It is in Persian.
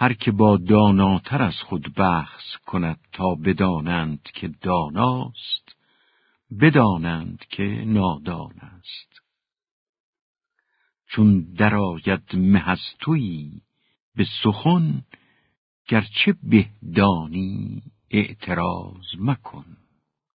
هر که با داناتر از خود بحث کند تا بدانند که داناست بدانند که نادان است چون درآید مهستویی به سخن گرچه بهدانی اعتراض مکن.